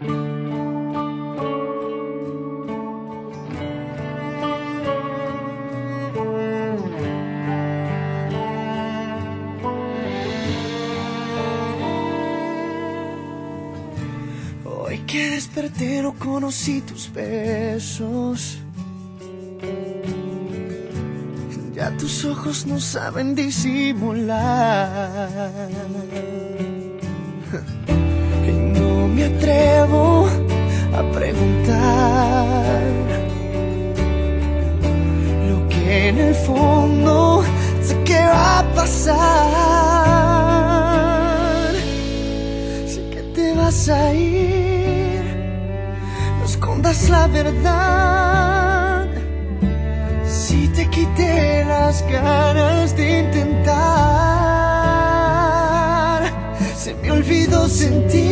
Hoy que desperté no conocí tus besos. Ya tus ojos no saben disimular. me atrevo a preguntar lo que en el fondo sé que va a pasar. Sé que te vas a ir, no escondas la verdad. Si te quité las ganas de intentar, se me olvidó sentir,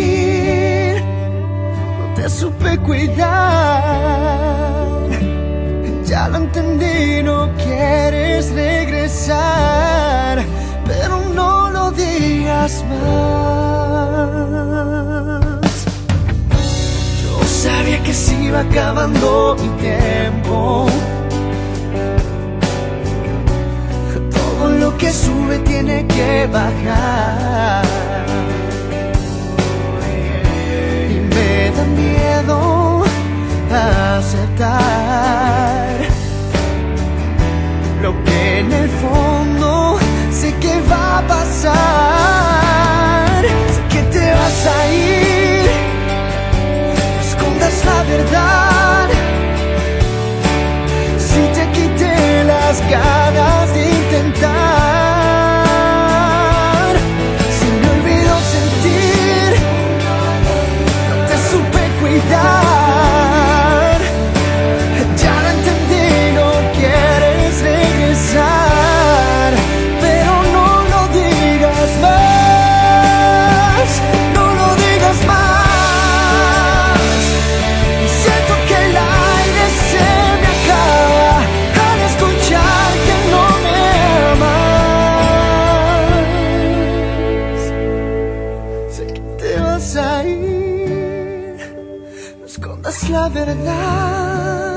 supe cuidar. Ya lo entendí, no quieres regresar, pero no lo digas más. Yo sabía que se iba acabando mi tiempo. Todo lo que sube tiene que bajar. Lo que en el fondo sé que va a pasar. Que te vas a ir, no escondas la verdad.